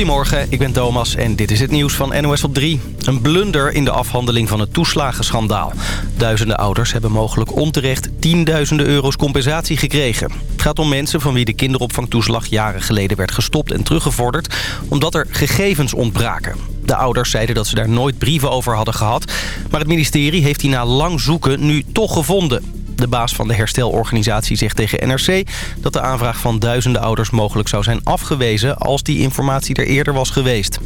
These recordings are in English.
Goedemorgen, ik ben Thomas en dit is het nieuws van NOS op 3. Een blunder in de afhandeling van het toeslagenschandaal. Duizenden ouders hebben mogelijk onterecht tienduizenden euro's compensatie gekregen. Het gaat om mensen van wie de kinderopvangtoeslag jaren geleden werd gestopt en teruggevorderd... omdat er gegevens ontbraken. De ouders zeiden dat ze daar nooit brieven over hadden gehad. Maar het ministerie heeft die na lang zoeken nu toch gevonden. De baas van de herstelorganisatie zegt tegen NRC dat de aanvraag van duizenden ouders mogelijk zou zijn afgewezen als die informatie er eerder was geweest.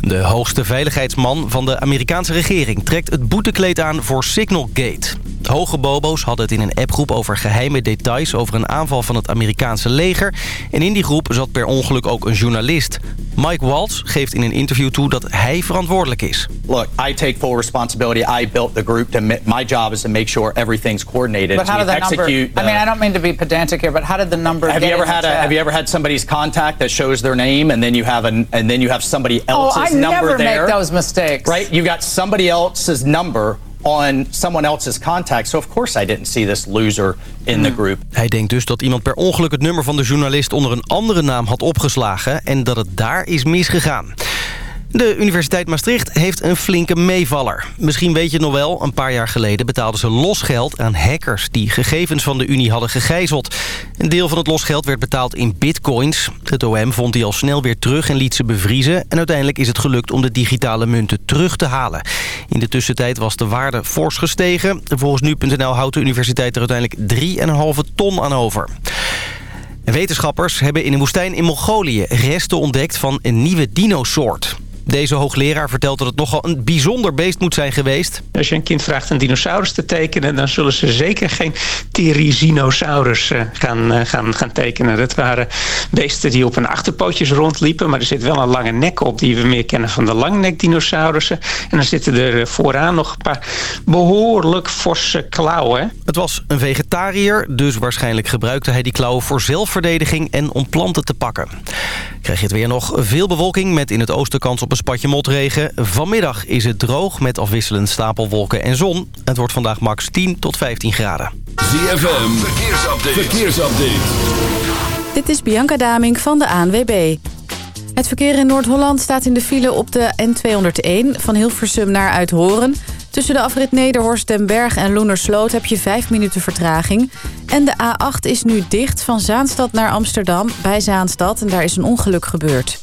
De hoogste veiligheidsman van de Amerikaanse regering trekt het boetekleed aan voor Signalgate. Hoge bobo's hadden het in een appgroep over geheime details over een aanval van het Amerikaanse leger. En in die groep zat per ongeluk ook een journalist. Mike Waltz geeft in een interview toe dat hij verantwoordelijk is. Look, I take full responsibility. I built the group. To my job is to make sure everything's coordinated. But how did the number? I mean, I don't mean to be pedantic here, but how did the number? Have you ever had a, Have you ever had somebody's contact that shows their name, and then you have an, and then you have somebody else's oh, I number never there? make those mistakes. Right? You got somebody else's number on someone else's contact. So of course I didn't see this loser in the Hmm. group. Hij denkt dus dat iemand per ongeluk het nummer van de journalist onder een andere naam had opgeslagen en dat het daar is misgegaan. De Universiteit Maastricht heeft een flinke meevaller. Misschien weet je het nog wel, een paar jaar geleden betaalden ze losgeld aan hackers... die gegevens van de Unie hadden gegijzeld. Een deel van het losgeld werd betaald in bitcoins. Het OM vond die al snel weer terug en liet ze bevriezen... en uiteindelijk is het gelukt om de digitale munten terug te halen. In de tussentijd was de waarde fors gestegen. Volgens nu.nl houdt de universiteit er uiteindelijk 3,5 ton aan over. Wetenschappers hebben in een woestijn in Mongolië resten ontdekt van een nieuwe dinosoort. Deze hoogleraar vertelt dat het nogal een bijzonder beest moet zijn geweest. Als je een kind vraagt een dinosaurus te tekenen... dan zullen ze zeker geen Therizinosaurus eh, gaan, eh, gaan, gaan tekenen. Dat waren beesten die op hun achterpootjes rondliepen... maar er zit wel een lange nek op die we meer kennen van de langnekdinosaurussen. En dan zitten er eh, vooraan nog een paar behoorlijk forse klauwen. Het was een vegetariër, dus waarschijnlijk gebruikte hij die klauwen voor zelfverdediging en om planten te pakken. Krijg je het weer nog veel bewolking met in het oosten kans op een spatje motregen. Vanmiddag is het droog met afwisselend stapelwolken en zon. Het wordt vandaag max 10 tot 15 graden. ZFM, verkeersupdate. verkeersupdate. Dit is Bianca Daming van de ANWB. Het verkeer in Noord-Holland staat in de file op de N201 van Hilversum naar Uithoren. Tussen de afrit Nederhorst, Den Berg en Loenersloot heb je 5 minuten vertraging. En de A8 is nu dicht van Zaanstad naar Amsterdam bij Zaanstad. En daar is een ongeluk gebeurd.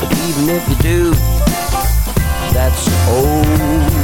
But even if you do, that's okay.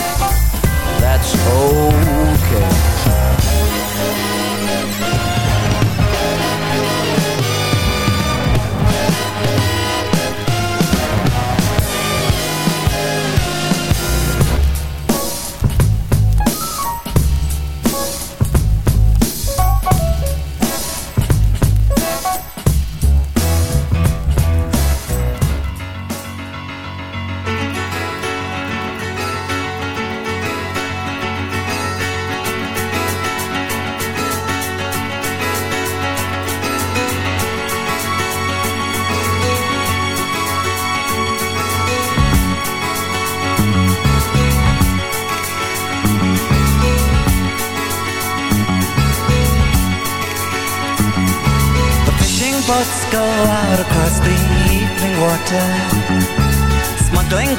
that's okay.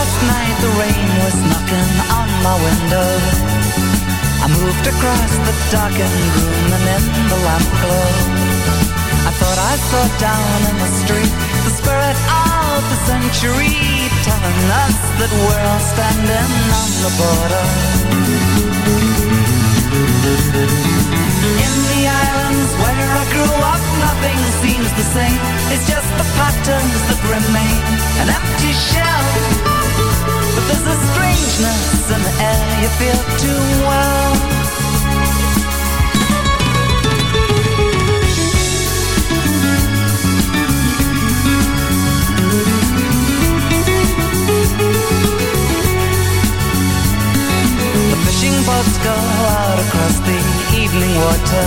Last night the rain was knocking on my window. I moved across the darkened room and in the lamp glow. I thought I saw down in the street the spirit of the century telling us that we're all standing on the border. Islands where I grew up, nothing seems the same. It's just the patterns that remain, an empty shell. But there's a strangeness in the air you feel too well. The fishing boats go out across the evening water,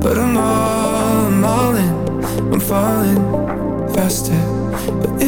But I'm all, I'm all in, I'm falling faster. But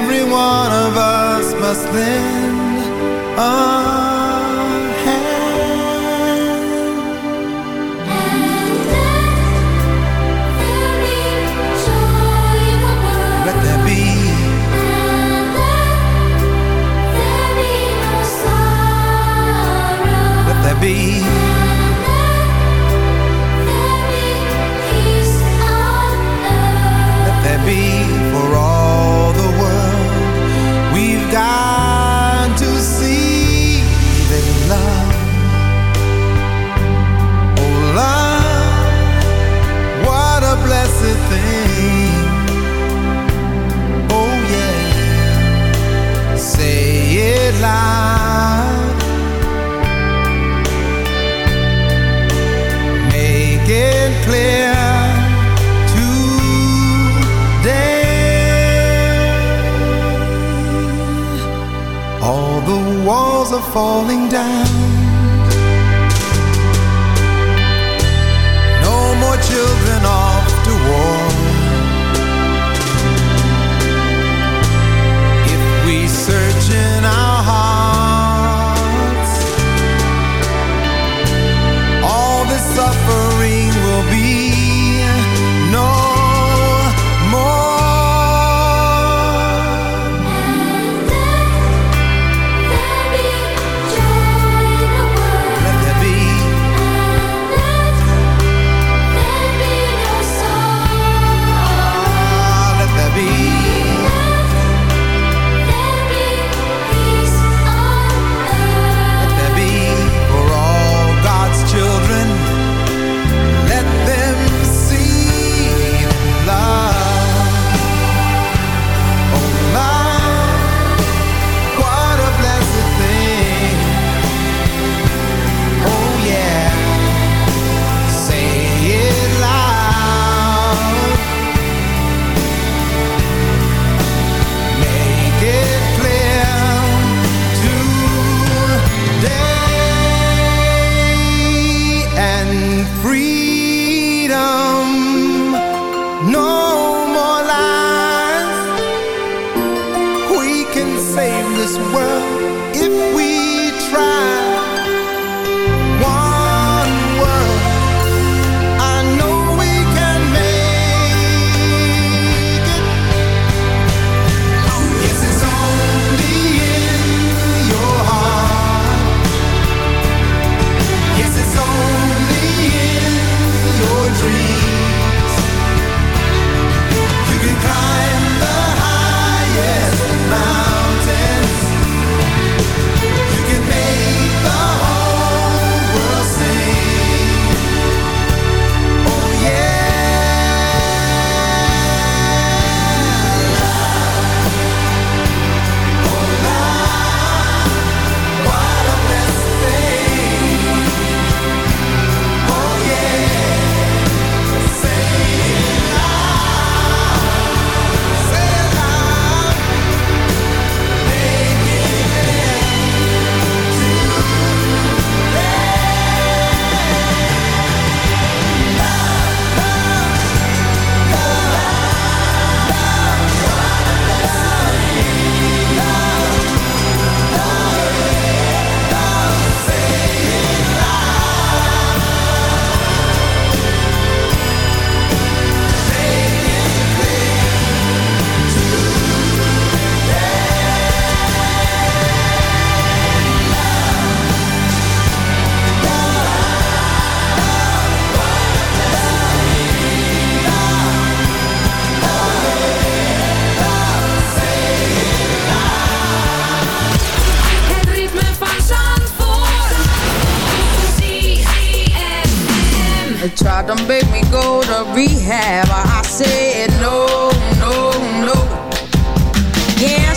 Every one of us must lend a hand. Let there be Let there be. Let there be.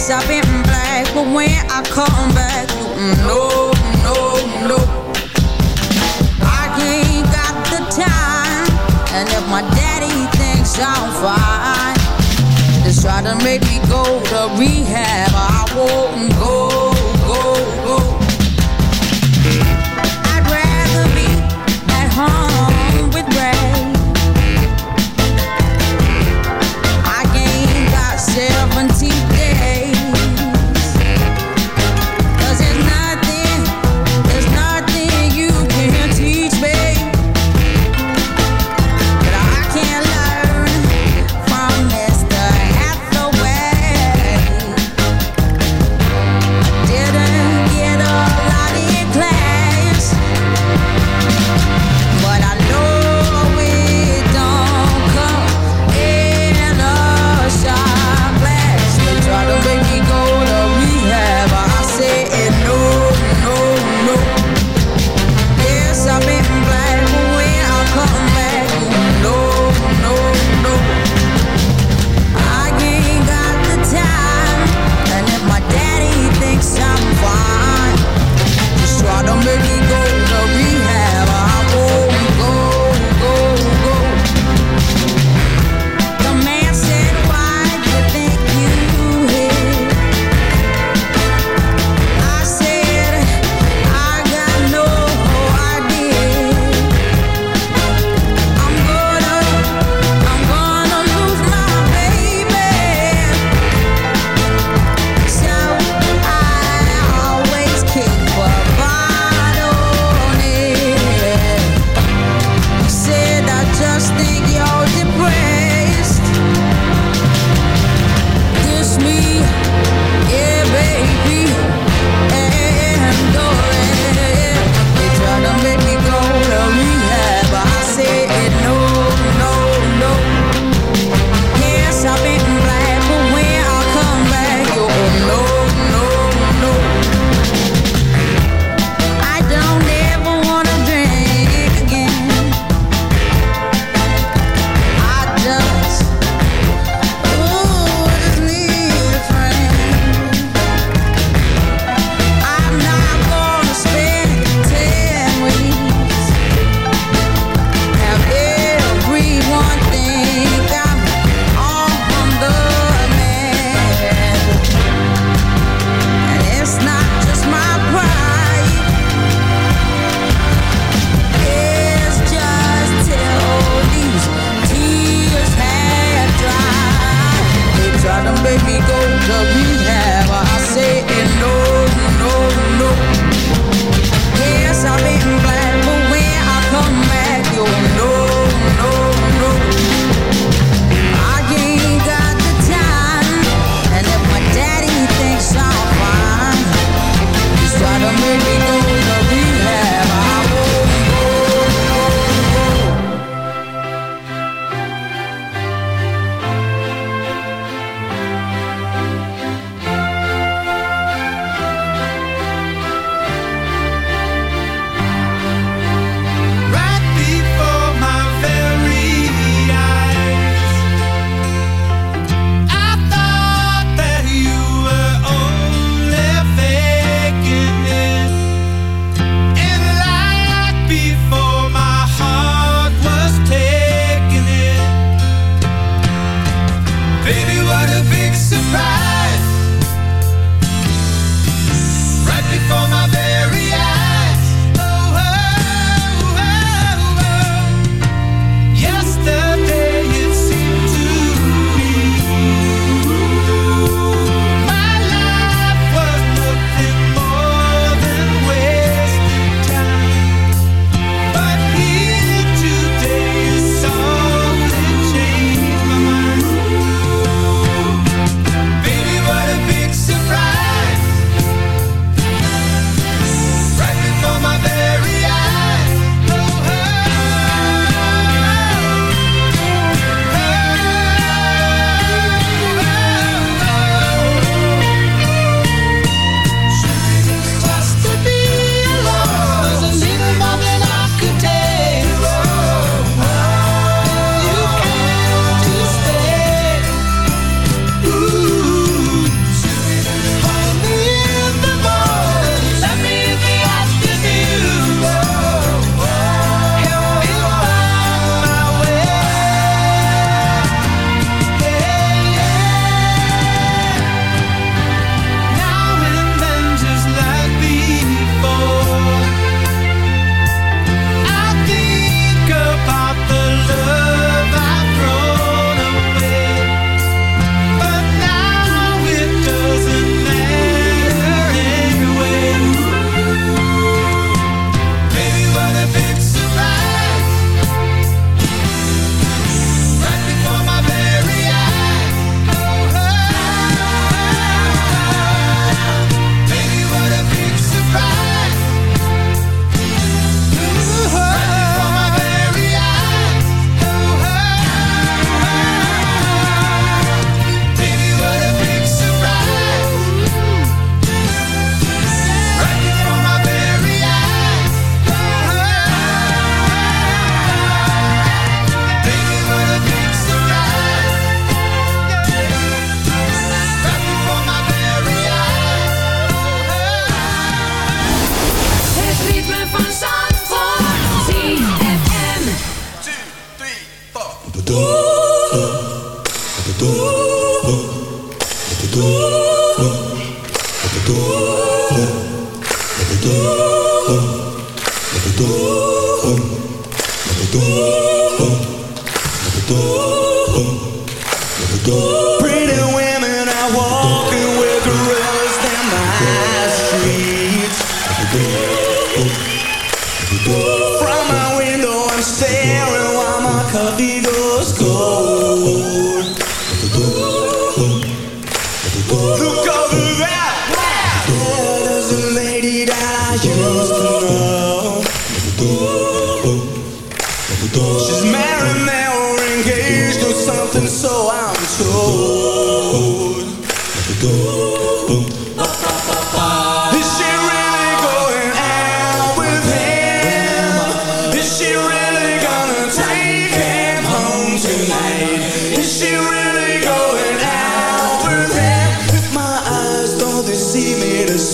dress up in black But when I come back, no, no, no. I ain't got the time And if my daddy thinks I'm fine Just try to make me go to rehab. I won't go.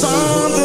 Me,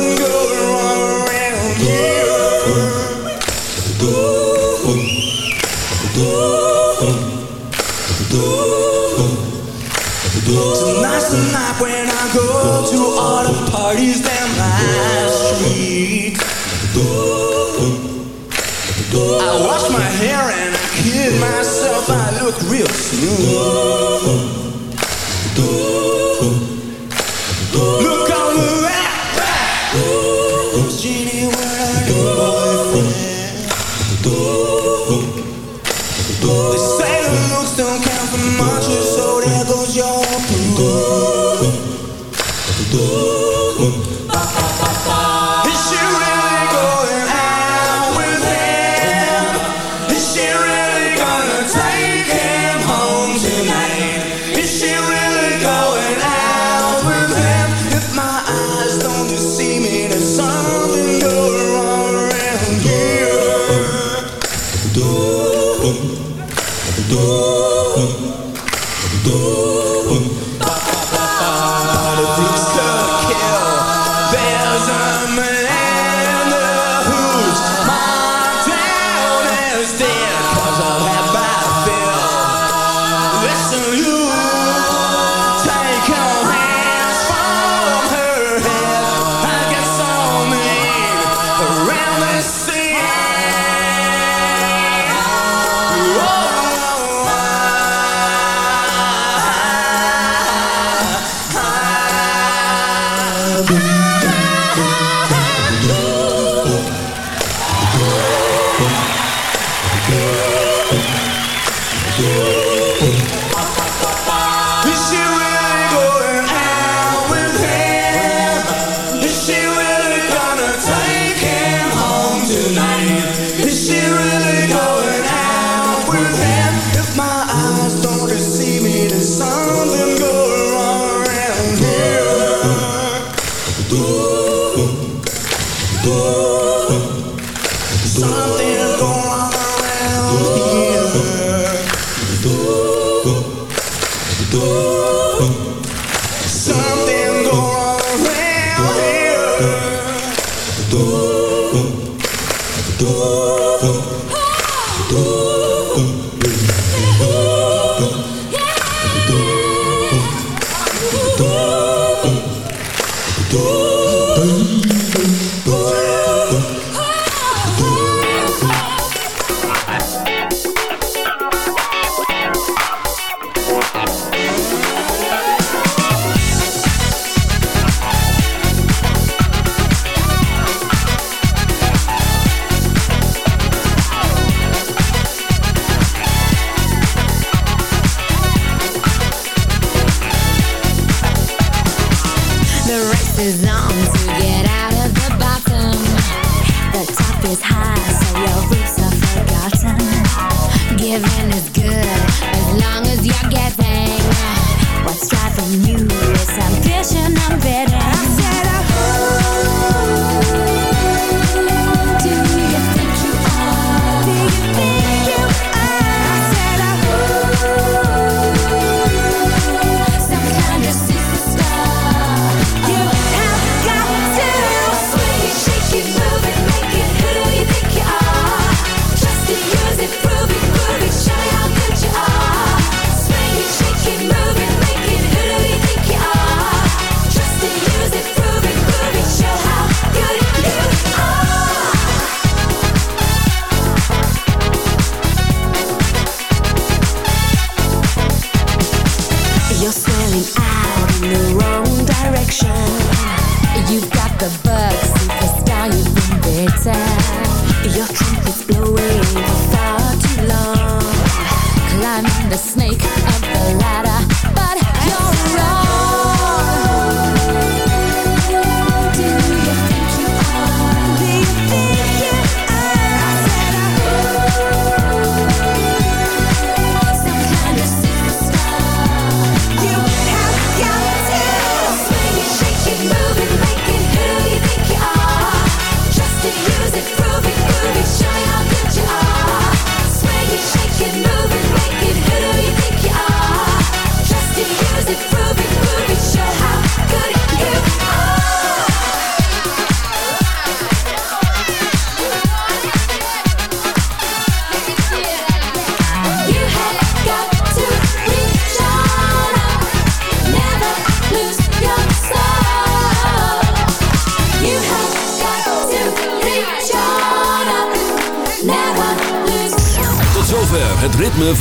Is